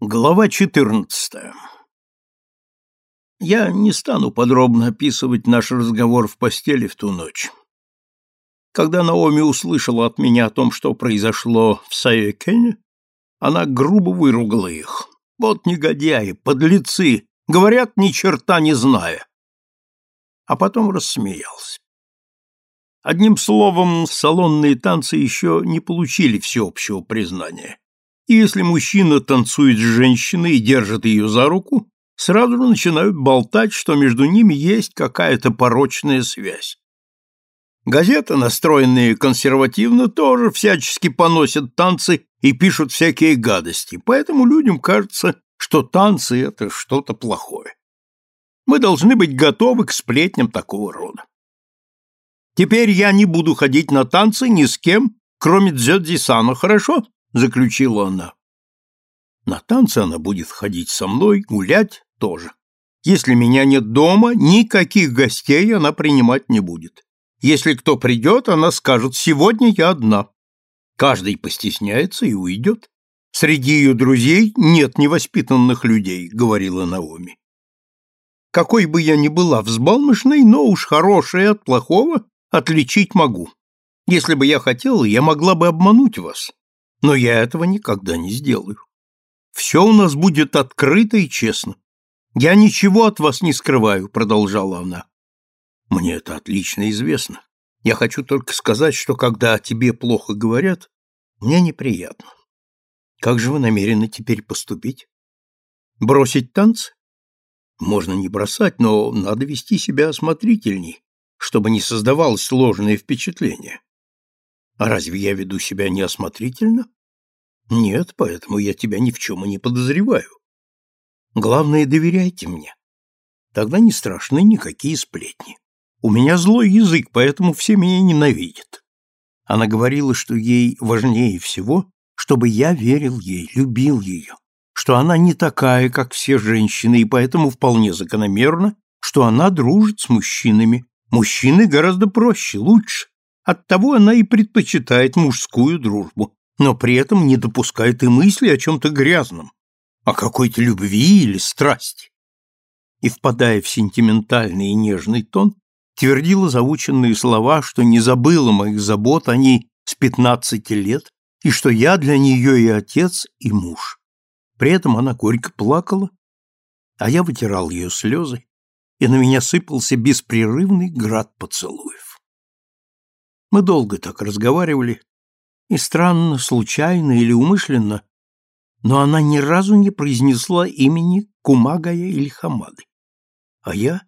Глава 14. Я не стану подробно описывать наш разговор в постели в ту ночь. Когда Наоми услышала от меня о том, что произошло в Сайекене, она грубо выругала их. Вот негодяи, подлецы, говорят, ни черта не зная. А потом рассмеялся. Одним словом, салонные танцы еще не получили всеобщего признания и если мужчина танцует с женщиной и держит ее за руку, сразу начинают болтать, что между ними есть какая-то порочная связь. Газеты, настроенные консервативно, тоже всячески поносят танцы и пишут всякие гадости, поэтому людям кажется, что танцы — это что-то плохое. Мы должны быть готовы к сплетням такого рода. Теперь я не буду ходить на танцы ни с кем, кроме Дзёдзи-сана, хорошо? Заключила она. На танцы она будет ходить со мной, гулять тоже. Если меня нет дома, никаких гостей она принимать не будет. Если кто придет, она скажет «сегодня я одна». Каждый постесняется и уйдет. Среди ее друзей нет невоспитанных людей, говорила Наоми. Какой бы я ни была взбалмошной, но уж хорошее от плохого отличить могу. Если бы я хотела, я могла бы обмануть вас, но я этого никогда не сделаю. Все у нас будет открыто и честно. Я ничего от вас не скрываю, продолжала она. Мне это отлично известно. Я хочу только сказать, что когда о тебе плохо говорят, мне неприятно. Как же вы намерены теперь поступить? Бросить танцы? Можно не бросать, но надо вести себя осмотрительней, чтобы не создавалось ложное впечатление. А разве я веду себя неосмотрительно? Нет, поэтому я тебя ни в чем и не подозреваю. Главное, доверяйте мне. Тогда не страшны никакие сплетни. У меня злой язык, поэтому все меня ненавидят. Она говорила, что ей важнее всего, чтобы я верил ей, любил ее, что она не такая, как все женщины, и поэтому вполне закономерно, что она дружит с мужчинами. Мужчины гораздо проще, лучше. Оттого она и предпочитает мужскую дружбу, но при этом не допускает и мысли о чем-то грязном, о какой-то любви или страсти. И, впадая в сентиментальный и нежный тон, твердила заученные слова, что не забыла моих забот о ней с пятнадцати лет, и что я для нее и отец, и муж. При этом она горько плакала, а я вытирал ее слезы, и на меня сыпался беспрерывный град поцелуев. Мы долго так разговаривали, и странно, случайно или умышленно, но она ни разу не произнесла имени Кумагая или Хамады. А я,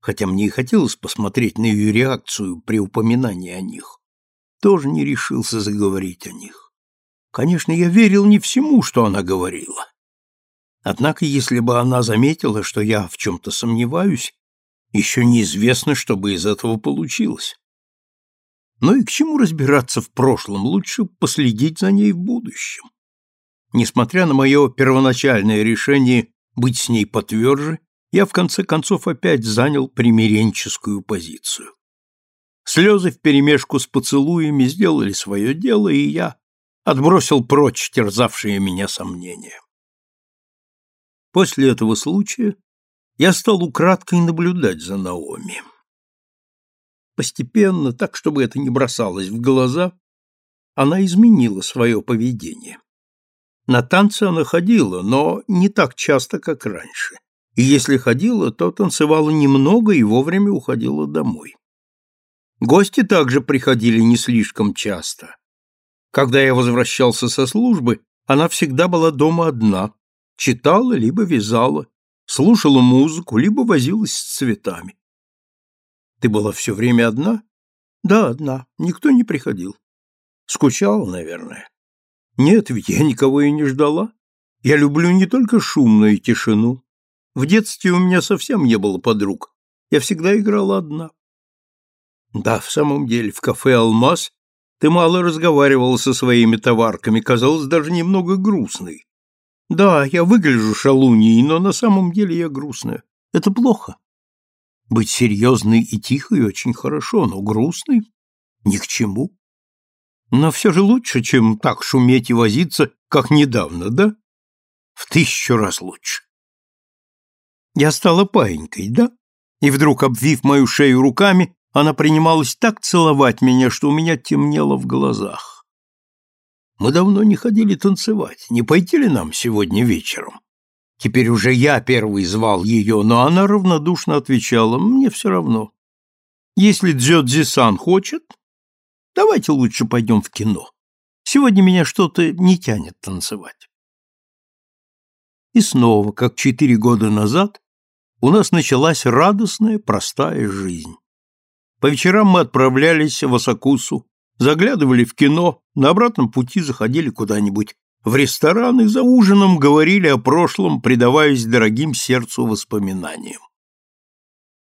хотя мне и хотелось посмотреть на ее реакцию при упоминании о них, тоже не решился заговорить о них. Конечно, я верил не всему, что она говорила. Однако, если бы она заметила, что я в чем-то сомневаюсь, еще неизвестно, что бы из этого получилось. Но и к чему разбираться в прошлом, лучше последить за ней в будущем. Несмотря на мое первоначальное решение быть с ней потверже, я в конце концов опять занял примиренческую позицию. Слезы вперемешку с поцелуями сделали свое дело, и я отбросил прочь терзавшие меня сомнения. После этого случая я стал украдкой наблюдать за Наоми. Постепенно, так чтобы это не бросалось в глаза, она изменила свое поведение. На танцы она ходила, но не так часто, как раньше. И если ходила, то танцевала немного и вовремя уходила домой. Гости также приходили не слишком часто. Когда я возвращался со службы, она всегда была дома одна, читала либо вязала, слушала музыку, либо возилась с цветами. Ты была все время одна? Да, одна. Никто не приходил. Скучала, наверное. Нет, ведь я никого и не ждала. Я люблю не только шумную тишину. В детстве у меня совсем не было подруг. Я всегда играла одна. Да, в самом деле, в кафе «Алмаз» ты мало разговаривала со своими товарками, казалось даже немного грустной. Да, я выгляжу шалуньей, но на самом деле я грустная. Это плохо. Быть серьезной и тихой очень хорошо, но грустной ни к чему. Но все же лучше, чем так шуметь и возиться, как недавно, да? в тысячу раз лучше. Я стала паинькой, да? И вдруг, обвив мою шею руками, она принималась так целовать меня, что у меня темнело в глазах. Мы давно не ходили танцевать. Не пойти ли нам сегодня вечером? Теперь уже я первый звал ее, но она равнодушно отвечала, мне все равно. Если Дзёдзи-сан хочет, давайте лучше пойдем в кино. Сегодня меня что-то не тянет танцевать. И снова, как четыре года назад, у нас началась радостная, простая жизнь. По вечерам мы отправлялись в Осакусу, заглядывали в кино, на обратном пути заходили куда-нибудь в ресторан и за ужином говорили о прошлом, предаваясь дорогим сердцу воспоминаниям.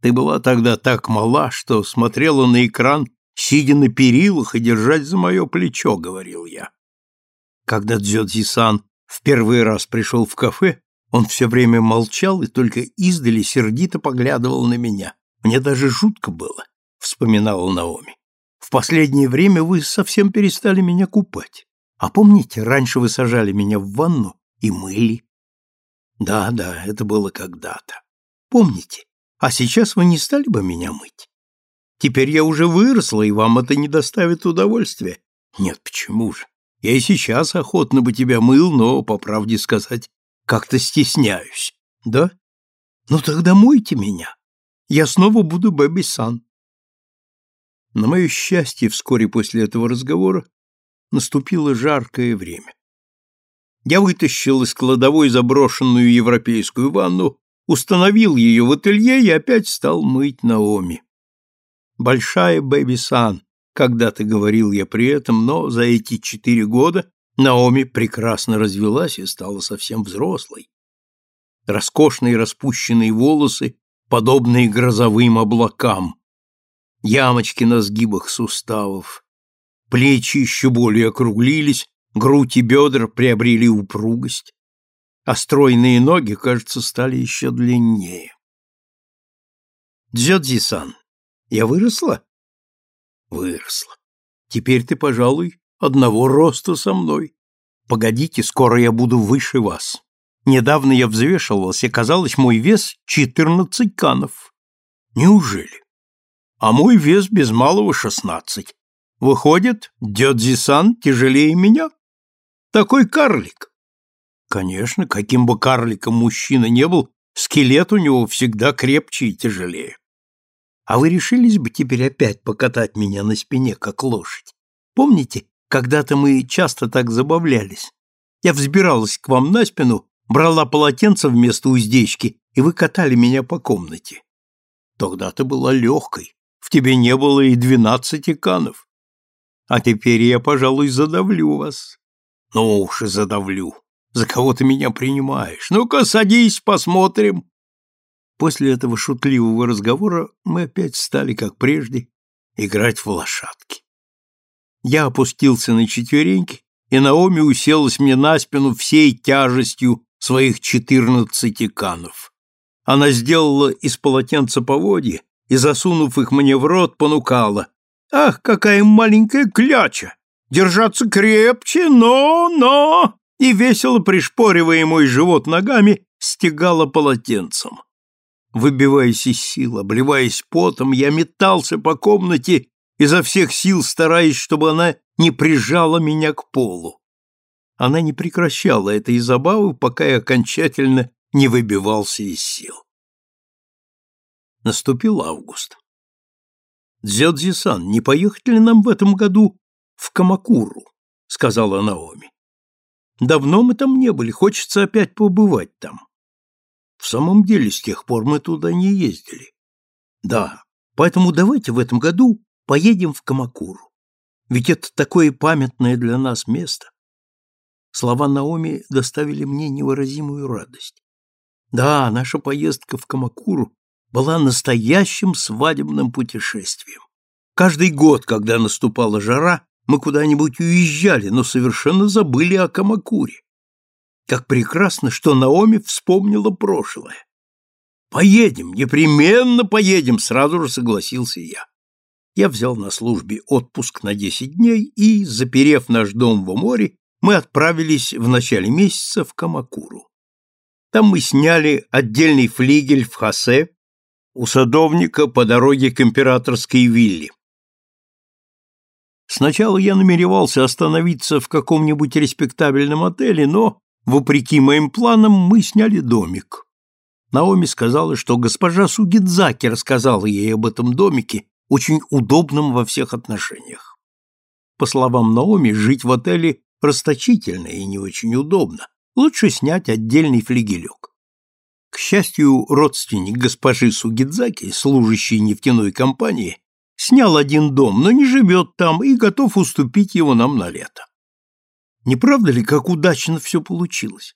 Ты была тогда так мала, что смотрела на экран, сидя на перилах и держать за мое плечо, — говорил я. Когда Дзёдзи-сан в первый раз пришел в кафе, он все время молчал и только издали сердито поглядывал на меня. Мне даже жутко было, — вспоминала Наоми. В последнее время вы совсем перестали меня купать. А помните, раньше вы сажали меня в ванну и мыли? Да, да, это было когда-то. Помните? А сейчас вы не стали бы меня мыть? Теперь я уже выросла, и вам это не доставит удовольствия. Нет, почему же? Я и сейчас охотно бы тебя мыл, но, по правде сказать, как-то стесняюсь. Да? Ну тогда мойте меня. Я снова буду Бэби-сан. На мое счастье, вскоре после этого разговора наступило жаркое время. Я вытащил из кладовой заброшенную европейскую ванну, установил ее в ателье и опять стал мыть Наоми. Большая Бэби-сан, когда-то говорил я при этом, но за эти четыре года Наоми прекрасно развелась и стала совсем взрослой. Роскошные распущенные волосы, подобные грозовым облакам, ямочки на сгибах суставов, плечи еще более округлились, грудь и бедра приобрели упругость, а стройные ноги, кажется, стали еще длиннее. Дзёдзи-сан, я выросла? Выросла. Теперь ты, пожалуй, одного роста со мной. Погодите, скоро я буду выше вас. Недавно я взвешивался, казалось, мой вес четырнадцать канов. Неужели? А мой вес без малого шестнадцать. Выходит, Дёдзи-сан тяжелее меня? Такой карлик. Конечно, каким бы карликом мужчина не был, скелет у него всегда крепче и тяжелее. А вы решились бы теперь опять покатать меня на спине, как лошадь? Помните, когда-то мы часто так забавлялись? Я взбиралась к вам на спину, брала полотенце вместо уздечки, и вы катали меня по комнате. Тогда ты была легкой, в тебе не было и двенадцати канов. А теперь я, пожалуй, задавлю вас. Ну уж и задавлю. За кого ты меня принимаешь? Ну-ка, садись, посмотрим. После этого шутливого разговора мы опять стали, как прежде, играть в лошадки. Я опустился на четвереньки, и Наоми уселась мне на спину всей тяжестью своих четырнадцати канов. Она сделала из полотенца поводья и, засунув их мне в рот, понукала. «Ах, какая маленькая кляча! Держаться крепче, но, но!» И, весело пришпоривая мой живот ногами, стегала полотенцем. Выбиваясь из сил, обливаясь потом, я метался по комнате, изо всех сил стараясь, чтобы она не прижала меня к полу. Она не прекращала этой забавы, пока я окончательно не выбивался из сил. Наступил август. «Дзёдзи-сан, не поехать ли нам в этом году в Камакуру?» — сказала Наоми. «Давно мы там не были, хочется опять побывать там». В самом деле, с тех пор мы туда не ездили. Да, поэтому давайте в этом году поедем в Камакуру. Ведь это такое памятное для нас место. Слова Наоми доставили мне невыразимую радость. Да, наша поездка в Камакуру была настоящим свадебным путешествием. Каждый год, когда наступала жара, мы куда-нибудь уезжали, но совершенно забыли о Камакуре. Как прекрасно, что Наоми вспомнила прошлое. «Поедем, непременно поедем», — сразу же согласился я. Я взял на службе отпуск на десять дней и, заперев наш дом в море, мы отправились в начале месяца в Камакуру. Там мы сняли отдельный флигель в Хосе у садовника по дороге к императорской вилле. Сначала я намеревался остановиться в каком-нибудь респектабельном отеле, но, вопреки моим планам, мы сняли домик. Наоми сказала, что госпожа Сугидзаки рассказала ей об этом домике, очень удобном во всех отношениях. По словам Наоми, жить в отеле расточительно и не очень удобно. Лучше снять отдельный флигелек. К счастью, родственник госпожи Сугидзаки, служащий нефтяной компании, снял один дом, но не живет там и готов уступить его нам на лето. Не правда ли, как удачно все получилось?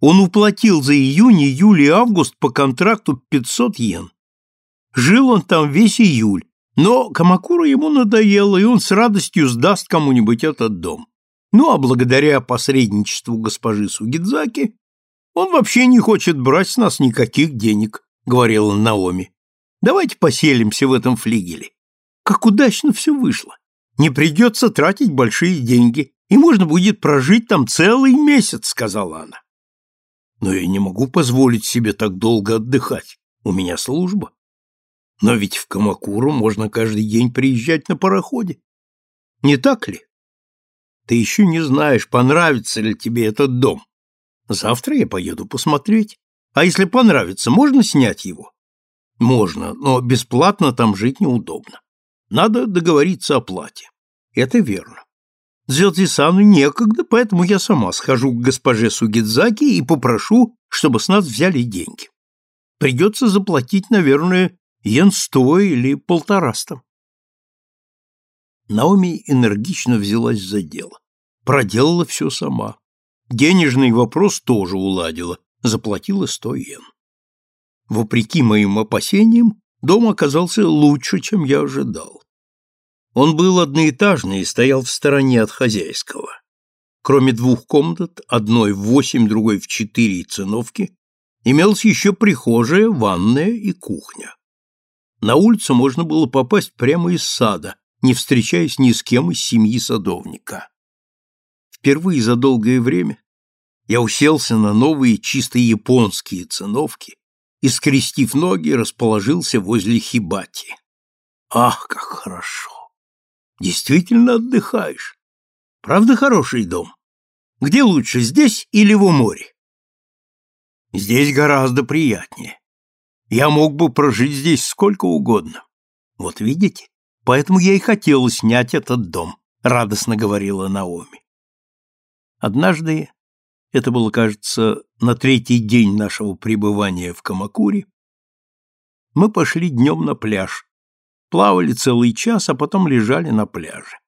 Он уплатил за июнь, июль и август по контракту 500 йен. Жил он там весь июль, но Камакура ему надоело, и он с радостью сдаст кому-нибудь этот дом. Ну а благодаря посредничеству госпожи Сугидзаки он вообще не хочет брать с нас никаких денег, говорила Наоми. Давайте поселимся в этом флигеле. Как удачно все вышло. Не придется тратить большие деньги, и можно будет прожить там целый месяц, сказала она. Но я не могу позволить себе так долго отдыхать. У меня служба. Но ведь в Камакуру можно каждый день приезжать на пароходе. Не так ли? Ты еще не знаешь, понравится ли тебе этот дом. Завтра я поеду посмотреть. А если понравится, можно снять его? Можно, но бесплатно там жить неудобно. Надо договориться о плате. Это верно. Дзёдзи-сану некогда, поэтому я сама схожу к госпоже Сугидзаки и попрошу, чтобы с нас взяли деньги. Придется заплатить, наверное, йен сто или полтораста. Наоми энергично взялась за дело. Проделала все сама. Денежный вопрос тоже уладила, заплатила сто йен. Вопреки моим опасениям, Дом оказался лучше, чем я ожидал. Он был одноэтажный и стоял в стороне от хозяйского. Кроме двух комнат, одной в восемь, другой в четыре циновки, имелась еще прихожая, ванная и кухня. На улицу можно было попасть прямо из сада, не встречаясь ни с кем из семьи садовника. Впервые за долгое время я уселся на новые чисто японские циновки и, скрестив ноги, расположился возле хибати. Ах, как хорошо! Действительно отдыхаешь. Правда хороший дом? Где лучше, здесь или в море? Здесь гораздо приятнее. Я мог бы прожить здесь сколько угодно. Вот видите? Поэтому я и хотела снять этот дом, радостно говорила Наоми. Однажды это было, кажется, на третий день нашего пребывания в Камакуре, мы пошли днем на пляж, плавали целый час, а потом лежали на пляже.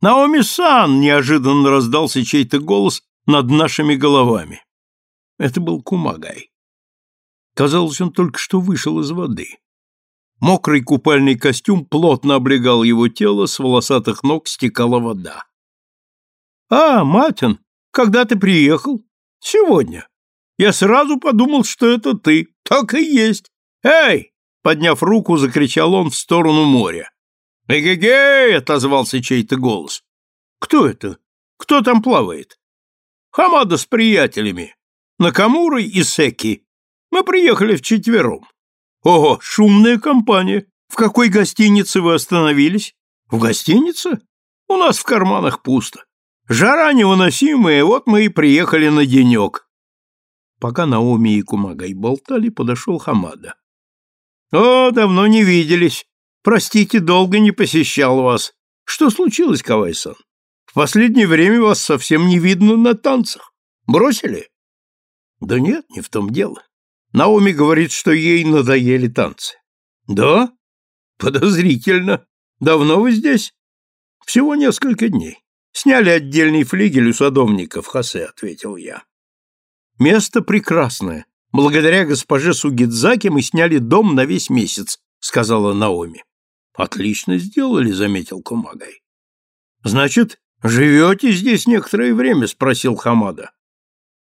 «Наоми-сан!» — неожиданно раздался чей-то голос над нашими головами. Это был Кумагай. Казалось, он только что вышел из воды. Мокрый купальный костюм плотно облегал его тело, с волосатых ног стекала вода. «А, Матин, когда ты приехал? Сегодня. Я сразу подумал, что это ты. Так и есть. Эй! Подняв руку, закричал он в сторону моря. «Эгегей!» — отозвался чей-то голос. «Кто это? Кто там плавает?» «Хамада с приятелями. Накамурой и Секи. Мы приехали вчетвером». «Ого, шумная компания. В какой гостинице вы остановились?» «В гостинице? У нас в карманах пусто. Жара невыносимая, вот мы и приехали на денек. Пока Наоми и Кумагай болтали, подошел Хамада. О, давно не виделись. Простите, долго не посещал вас. Что случилось, Кавайсон? В последнее время вас совсем не видно на танцах. Бросили? Да нет, не в том дело. Наоми говорит, что ей надоели танцы. Да? Подозрительно. Давно вы здесь? Всего несколько дней. Сняли отдельный флигель у садовника в Хосе, ответил я. Место прекрасное. Благодаря госпоже Сугидзаке мы сняли дом на весь месяц, сказала Наоми. Отлично сделали, заметил Кумагай. Значит, живете здесь некоторое время, спросил Хамада.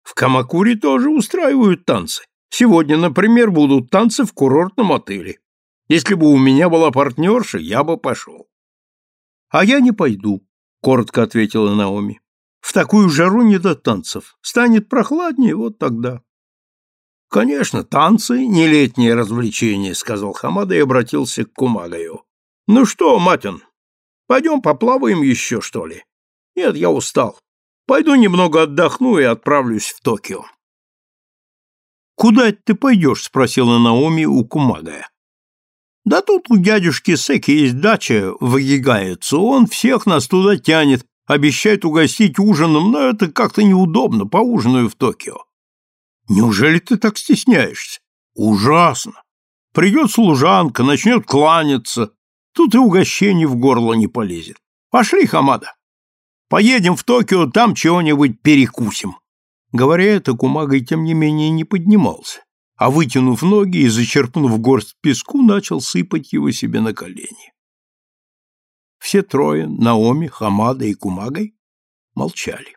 В Камакуре тоже устраивают танцы. Сегодня, например, будут танцы в курортном отеле. Если бы у меня была партнерша, я бы пошел. А я не пойду, коротко ответила Наоми. В такую жару не до танцев. Станет прохладнее, вот тогда. Конечно, танцы — не летнее развлечение, — сказал Хамада и обратился к Кумагаю. Ну что, Матин, пойдем поплаваем еще, что ли? Нет, я устал. Пойду немного отдохну и отправлюсь в Токио. Куда ты пойдешь? — спросила Наоми у Кумагая. Да тут у дядюшки Секи есть дача в он всех нас туда тянет, обещает угостить ужином, но это как-то неудобно, поужинаю в Токио. Неужели ты так стесняешься? Ужасно. Придет служанка, начнет кланяться, тут и угощение в горло не полезет. Пошли, Хамада. Поедем в Токио, там чего-нибудь перекусим. Говоря это, Кумагой тем не менее не поднимался а, вытянув ноги и зачерпнув горсть песку, начал сыпать его себе на колени. Все трое, Наоми, Хамада и Кумагой, молчали.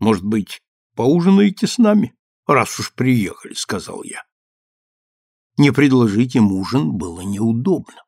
«Может быть, поужинаете с нами, раз уж приехали», — сказал я. Не предложить им ужин было неудобно.